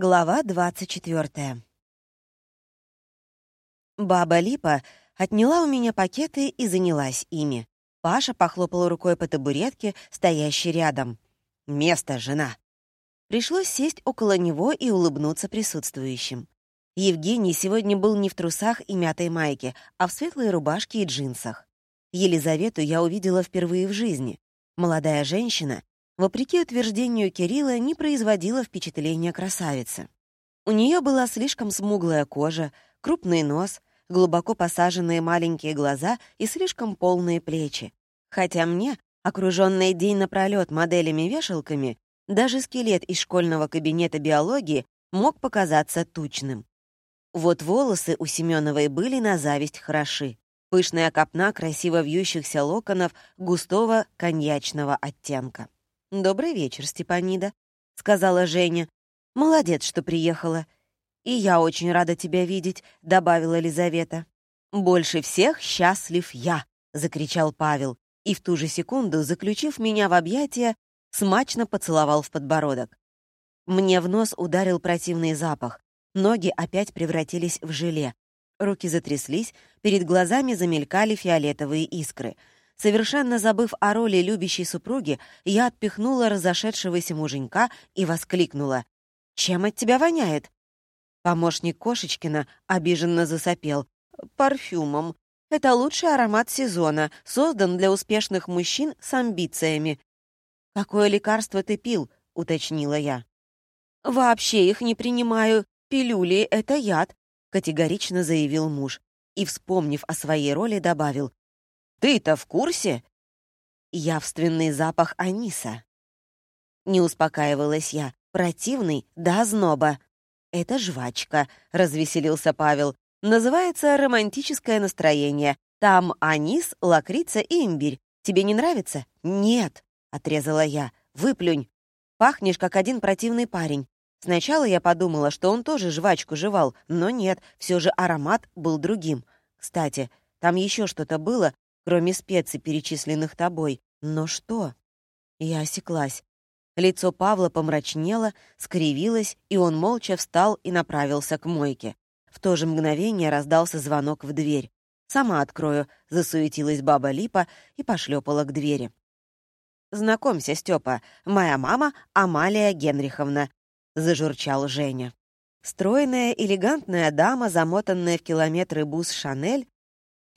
Глава 24. Баба Липа отняла у меня пакеты и занялась ими. Паша похлопал рукой по табуретке, стоящей рядом. «Место, жена!» Пришлось сесть около него и улыбнуться присутствующим. Евгений сегодня был не в трусах и мятой майке, а в светлой рубашке и джинсах. Елизавету я увидела впервые в жизни. Молодая женщина, вопреки утверждению Кирилла, не производила впечатления красавицы. У нее была слишком смуглая кожа, крупный нос, глубоко посаженные маленькие глаза и слишком полные плечи. Хотя мне, окружённой день напролёт моделями-вешалками, даже скелет из школьного кабинета биологии мог показаться тучным. Вот волосы у Семеновой были на зависть хороши. Пышная копна красиво вьющихся локонов густого коньячного оттенка. «Добрый вечер, Степанида», — сказала Женя. «Молодец, что приехала. И я очень рада тебя видеть», — добавила Лизавета. «Больше всех счастлив я», — закричал Павел, и в ту же секунду, заключив меня в объятия, смачно поцеловал в подбородок. Мне в нос ударил противный запах. Ноги опять превратились в желе. Руки затряслись, перед глазами замелькали фиолетовые искры — Совершенно забыв о роли любящей супруги, я отпихнула разошедшегося муженька и воскликнула. «Чем от тебя воняет?» Помощник Кошечкина обиженно засопел. «Парфюмом. Это лучший аромат сезона, создан для успешных мужчин с амбициями». «Какое лекарство ты пил?» — уточнила я. «Вообще их не принимаю. Пилюли — это яд», — категорично заявил муж. И, вспомнив о своей роли, добавил. Ты-то в курсе?» Явственный запах аниса. Не успокаивалась я. Противный до озноба. «Это жвачка», — развеселился Павел. «Называется романтическое настроение. Там анис, лакрица и имбирь. Тебе не нравится?» «Нет», — отрезала я. «Выплюнь. Пахнешь, как один противный парень. Сначала я подумала, что он тоже жвачку жевал, но нет, все же аромат был другим. Кстати, там еще что-то было, кроме специй, перечисленных тобой. Но что? Я осеклась. Лицо Павла помрачнело, скривилось, и он молча встал и направился к мойке. В то же мгновение раздался звонок в дверь. «Сама открою», — засуетилась баба Липа и пошлепала к двери. «Знакомься, Степа, моя мама Амалия Генриховна», — зажурчал Женя. Стройная, элегантная дама, замотанная в километры бус «Шанель»,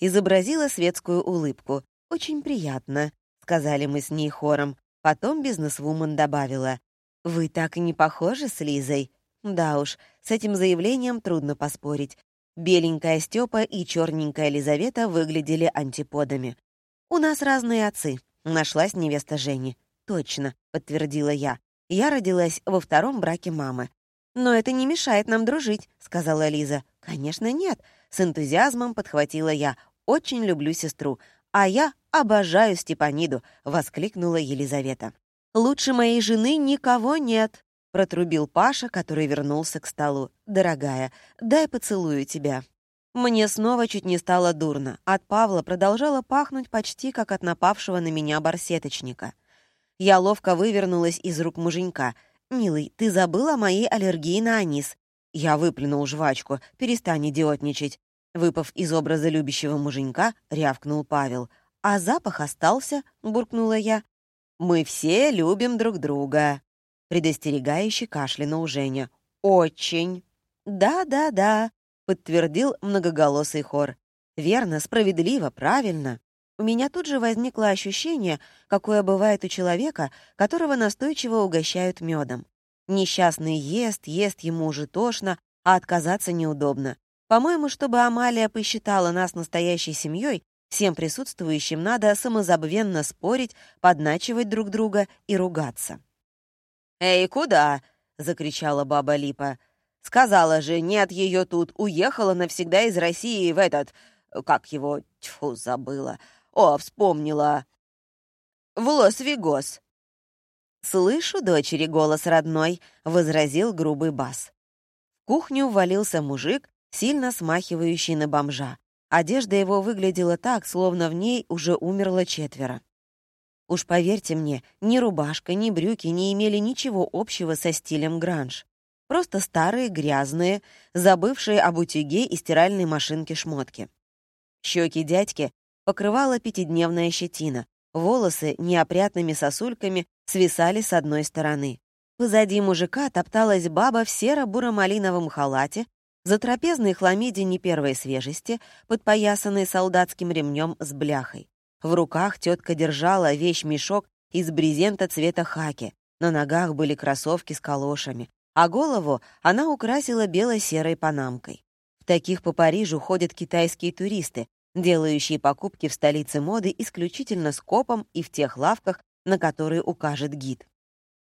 изобразила светскую улыбку. «Очень приятно», — сказали мы с ней хором. Потом бизнесвумен добавила. «Вы так и не похожи с Лизой?» Да уж, с этим заявлением трудно поспорить. Беленькая Степа и черненькая Лизавета выглядели антиподами. «У нас разные отцы», — нашлась невеста Жени. «Точно», — подтвердила я. «Я родилась во втором браке мамы». «Но это не мешает нам дружить», — сказала Лиза. «Конечно, нет», — с энтузиазмом подхватила я очень люблю сестру, а я обожаю Степаниду», — воскликнула Елизавета. «Лучше моей жены никого нет», — протрубил Паша, который вернулся к столу. «Дорогая, дай поцелую тебя». Мне снова чуть не стало дурно. От Павла продолжало пахнуть почти как от напавшего на меня барсеточника. Я ловко вывернулась из рук муженька. «Милый, ты забыл о моей аллергии на анис?» Я выплюнул жвачку. «Перестань идиотничать. Выпав из образа любящего муженька, рявкнул Павел. «А запах остался», — буркнула я. «Мы все любим друг друга», — предостерегающе кашлянул Женя. «Очень». «Да-да-да», — подтвердил многоголосый хор. «Верно, справедливо, правильно». У меня тут же возникло ощущение, какое бывает у человека, которого настойчиво угощают медом. Несчастный ест, ест ему уже тошно, а отказаться неудобно. По-моему, чтобы Амалия посчитала нас настоящей семьей, всем присутствующим надо самозабвенно спорить, подначивать друг друга и ругаться. «Эй, куда?» — закричала баба Липа. «Сказала же, нет ее тут, уехала навсегда из России в этот... Как его? Тьфу, забыла. О, вспомнила. В Лос-Вегос». «Слышу, дочери, голос родной», — возразил грубый бас. В кухню ввалился мужик сильно смахивающий на бомжа. Одежда его выглядела так, словно в ней уже умерло четверо. Уж поверьте мне, ни рубашка, ни брюки не имели ничего общего со стилем гранж. просто старые, грязные, забывшие об утюге и стиральной машинке шмотки. Щеки дядьки покрывала пятидневная щетина, волосы неопрятными сосульками свисали с одной стороны. Позади мужика топталась баба в серо-буро-малиновом халате, за трапезной хламиде не первой свежести, подпоясанной солдатским ремнем с бляхой. В руках тетка держала вещь-мешок из брезента цвета хаки, на ногах были кроссовки с калошами, а голову она украсила бело-серой панамкой. В таких по Парижу ходят китайские туристы, делающие покупки в столице моды исключительно с копом и в тех лавках, на которые укажет гид.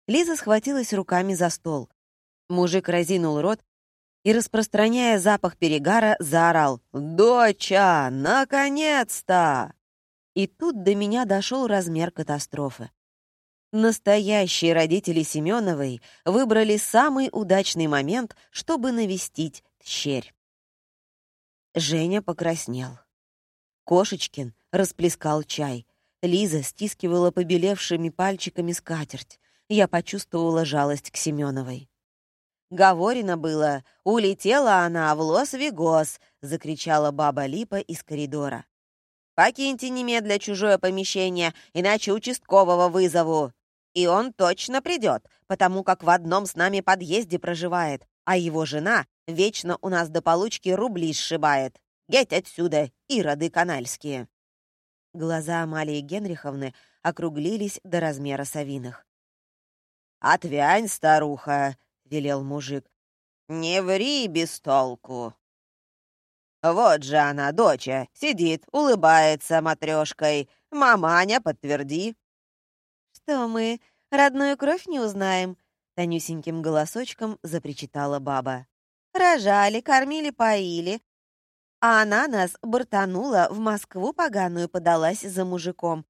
Лиза схватилась руками за стол. Мужик разинул рот и, распространяя запах перегара, заорал «Доча, наконец-то!» И тут до меня дошел размер катастрофы. Настоящие родители Семеновой выбрали самый удачный момент, чтобы навестить тщерь. Женя покраснел. Кошечкин расплескал чай. Лиза стискивала побелевшими пальчиками скатерть я почувствовала жалость к Семеновой. Говорено было, улетела она в Лос-Вегос, закричала баба Липа из коридора. Покиньте немедля чужое помещение, иначе участкового вызову. И он точно придет, потому как в одном с нами подъезде проживает, а его жена вечно у нас до получки рубли сшибает. Геть отсюда, ироды канальские. Глаза Амалии Генриховны округлились до размера совиных. «Отвянь, старуха!» — велел мужик. «Не ври без толку!» «Вот же она, доча, сидит, улыбается матрешкой. Маманя, подтверди!» «Что мы, родную кровь не узнаем?» — тонюсеньким голосочком запричитала баба. «Рожали, кормили, поили, а она нас бортанула, в Москву поганую подалась за мужиком.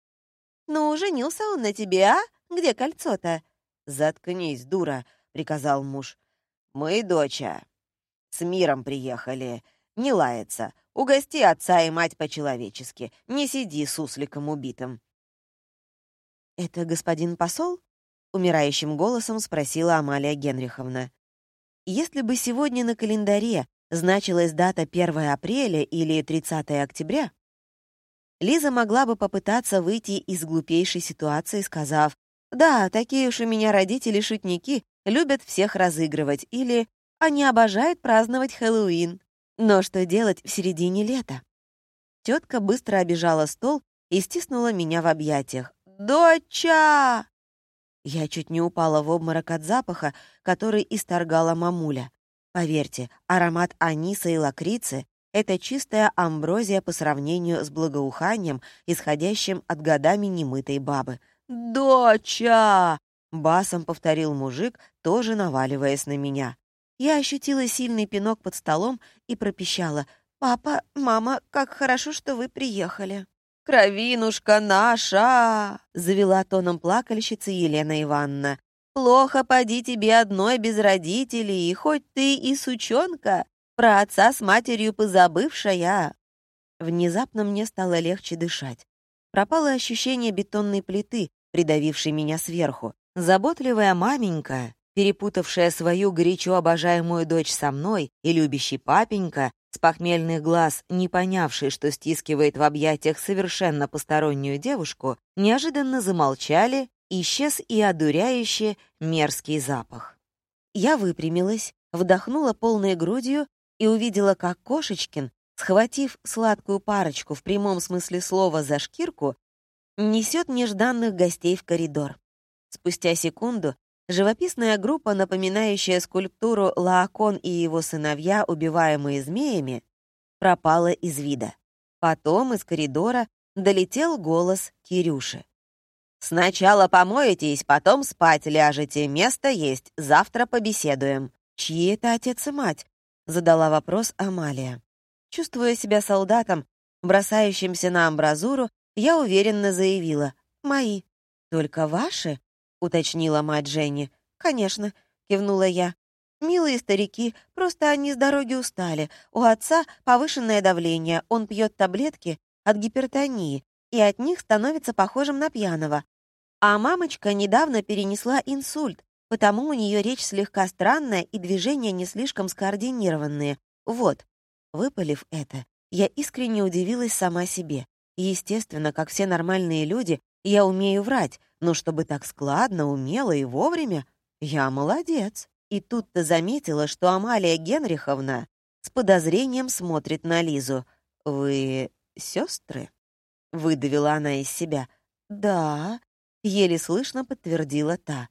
Ну, женился он на тебе, а? Где кольцо-то?» «Заткнись, дура», — приказал муж. «Мы, доча, с миром приехали. Не лается. Угости отца и мать по-человечески. Не сиди с сусликом убитым». «Это господин посол?» — умирающим голосом спросила Амалия Генриховна. «Если бы сегодня на календаре значилась дата 1 апреля или 30 октября, Лиза могла бы попытаться выйти из глупейшей ситуации, сказав да, такие уж у меня родители-шутники, любят всех разыгрывать, или они обожают праздновать Хэллоуин. Но что делать в середине лета? Тетка быстро обижала стол и стиснула меня в объятиях. «Доча!» Я чуть не упала в обморок от запаха, который исторгала мамуля. Поверьте, аромат аниса и лакрицы — это чистая амброзия по сравнению с благоуханием, исходящим от годами немытой бабы — «Доча!» — басом повторил мужик, тоже наваливаясь на меня. Я ощутила сильный пинок под столом и пропищала. «Папа, мама, как хорошо, что вы приехали!» «Кровинушка наша!» — завела тоном плакальщица Елена Ивановна. «Плохо поди тебе одной без родителей, хоть ты и сучонка, про отца с матерью позабывшая». Внезапно мне стало легче дышать. Пропало ощущение бетонной плиты, придавившей меня сверху. Заботливая маменька, перепутавшая свою горячо обожаемую дочь со мной, и любящий папенька, с похмельных глаз, не понявший, что стискивает в объятиях совершенно постороннюю девушку, неожиданно замолчали, исчез и одуряющий мерзкий запах. Я выпрямилась, вдохнула полной грудью и увидела, как Кошечкин схватив сладкую парочку в прямом смысле слова за шкирку, несет нежданных гостей в коридор. Спустя секунду живописная группа, напоминающая скульптуру Лаокон и его сыновья, убиваемые змеями, пропала из вида. Потом из коридора долетел голос Кирюши. «Сначала помоетесь, потом спать ляжете, место есть, завтра побеседуем». «Чьи это отец и мать?» — задала вопрос Амалия. Чувствуя себя солдатом, бросающимся на амбразуру, я уверенно заявила «Мои». «Только ваши?» — уточнила мать Жени. «Конечно», — кивнула я. «Милые старики, просто они с дороги устали. У отца повышенное давление, он пьет таблетки от гипертонии, и от них становится похожим на пьяного. А мамочка недавно перенесла инсульт, потому у нее речь слегка странная и движения не слишком скоординированные. Вот, выпалив это, я искренне удивилась сама себе. Естественно, как все нормальные люди, я умею врать, но чтобы так складно, умело и вовремя, я молодец. И тут-то заметила, что Амалия Генриховна с подозрением смотрит на Лизу. «Вы сестры? выдавила она из себя. «Да», — еле слышно подтвердила та.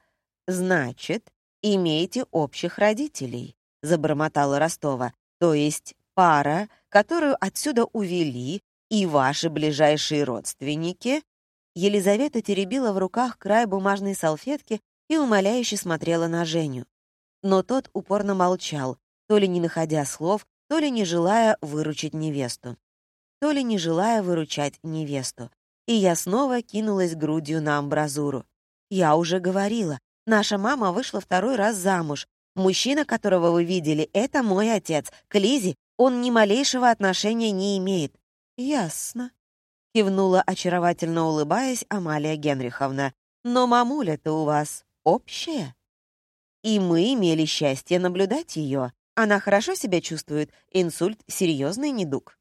«Значит, имеете общих родителей», — забормотала Ростова. «То есть пара, которую отсюда увели, и ваши ближайшие родственники?» Елизавета теребила в руках край бумажной салфетки и умоляюще смотрела на Женю. Но тот упорно молчал, то ли не находя слов, то ли не желая выручить невесту, то ли не желая выручать невесту. И я снова кинулась грудью на амбразуру. Я уже говорила, наша мама вышла второй раз замуж. Мужчина, которого вы видели, это мой отец. К Лизе он ни малейшего отношения не имеет. Ясно. Кивнула, очаровательно улыбаясь, Амалия Генриховна. Но мамуля-то у вас общая. И мы имели счастье наблюдать ее. Она хорошо себя чувствует, инсульт — серьезный недуг.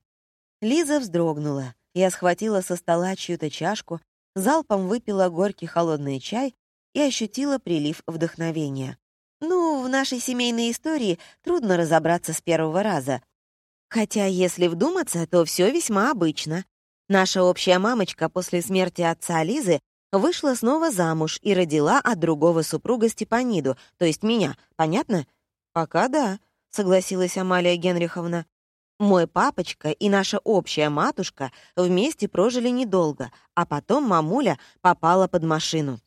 Лиза вздрогнула. Я схватила со стола чью-то чашку, залпом выпила горький холодный чай и ощутила прилив вдохновения. Ну, в нашей семейной истории трудно разобраться с первого раза. Хотя, если вдуматься, то все весьма обычно. Наша общая мамочка после смерти отца Лизы вышла снова замуж и родила от другого супруга Степаниду, то есть меня, понятно? «Пока да», — согласилась Амалия Генриховна. Мой папочка и наша общая матушка вместе прожили недолго, а потом мамуля попала под машину.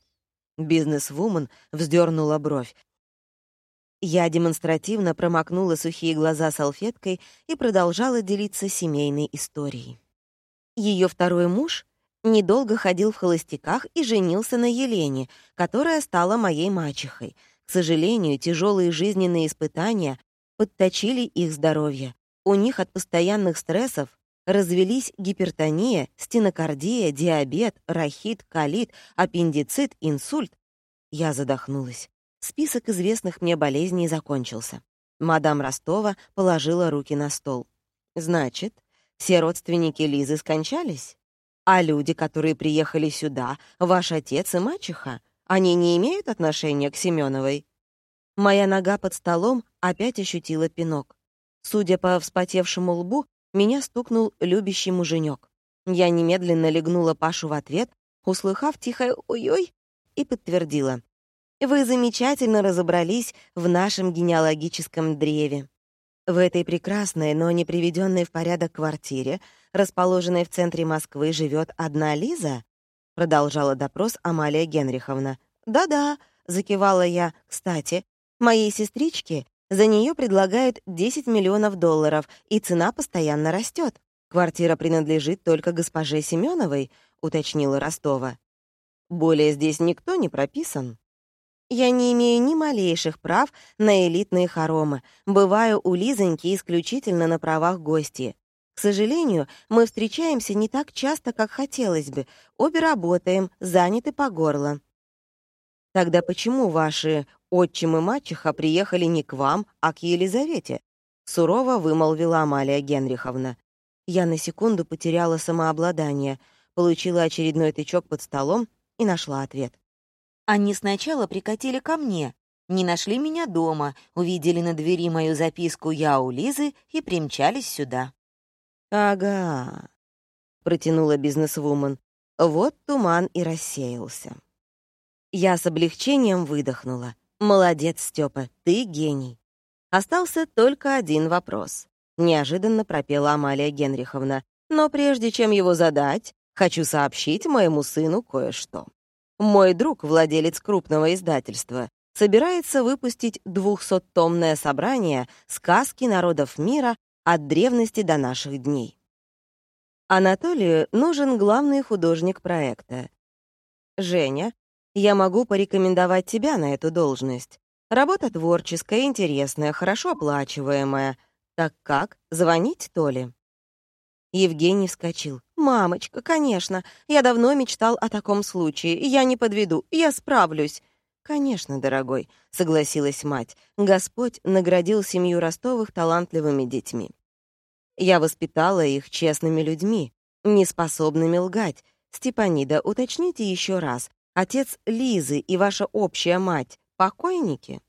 Бизнес-вумен вздернула бровь. Я демонстративно промокнула сухие глаза салфеткой и продолжала делиться семейной историей. Ее второй муж недолго ходил в холостяках и женился на Елене, которая стала моей мачехой. К сожалению, тяжелые жизненные испытания подточили их здоровье. У них от постоянных стрессов развелись гипертония, стенокардия, диабет, рахит, колит, аппендицит, инсульт. Я задохнулась. Список известных мне болезней закончился. Мадам Ростова положила руки на стол. «Значит, все родственники Лизы скончались? А люди, которые приехали сюда, ваш отец и мачеха, они не имеют отношения к Семеновой?» Моя нога под столом опять ощутила пинок. Судя по вспотевшему лбу, меня стукнул любящий муженек. Я немедленно легнула Пашу в ответ, услыхав тихое «Ой-ой!» и подтвердила. «Вы замечательно разобрались в нашем генеалогическом древе. В этой прекрасной, но не приведенной в порядок квартире, расположенной в центре Москвы, живет одна Лиза?» Продолжала допрос Амалия Генриховна. «Да-да», — закивала я. «Кстати, моей сестричке за нее предлагают 10 миллионов долларов, и цена постоянно растет. Квартира принадлежит только госпоже Семеновой, уточнила Ростова. Более здесь никто не прописан. Я не имею ни малейших прав на элитные хоромы. Бываю у Лизоньки исключительно на правах гостей. К сожалению, мы встречаемся не так часто, как хотелось бы. Обе работаем, заняты по горло. Тогда почему ваши отчим и мачеха приехали не к вам, а к Елизавете?» — сурово вымолвила Амалия Генриховна. Я на секунду потеряла самообладание, получила очередной тычок под столом и нашла ответ. «Они сначала прикатили ко мне, не нашли меня дома, увидели на двери мою записку «Я у Лизы» и примчались сюда». «Ага», — протянула бизнесвумен. Вот туман и рассеялся. Я с облегчением выдохнула. «Молодец, Степа, ты гений». Остался только один вопрос. Неожиданно пропела Амалия Генриховна. Но прежде чем его задать, хочу сообщить моему сыну кое-что. Мой друг, владелец крупного издательства, собирается выпустить двухсоттомное собрание «Сказки народов мира от древности до наших дней». Анатолию нужен главный художник проекта. Женя я могу порекомендовать тебя на эту должность. Работа творческая, интересная, хорошо оплачиваемая. Так как, звонить то ли?» Евгений вскочил. «Мамочка, конечно. Я давно мечтал о таком случае. Я не подведу. Я справлюсь». «Конечно, дорогой», — согласилась мать. «Господь наградил семью Ростовых талантливыми детьми. Я воспитала их честными людьми, неспособными лгать. Степанида, уточните еще раз. Отец Лизы и ваша общая мать — покойники?»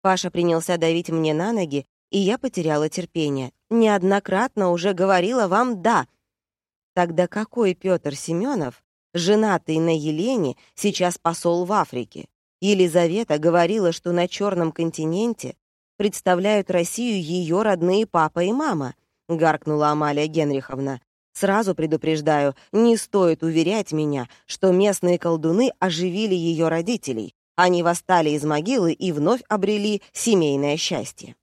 Паша принялся давить мне на ноги, и я потеряла терпение. «Неоднократно уже говорила вам «да». Тогда какой Петр Семенов, женатый на Елене, сейчас посол в Африке? Елизавета говорила, что на Черном континенте представляют Россию ее родные папа и мама, гаркнула Амалия Генриховна. Сразу предупреждаю, не стоит уверять меня, что местные колдуны оживили ее родителей. Они восстали из могилы и вновь обрели семейное счастье.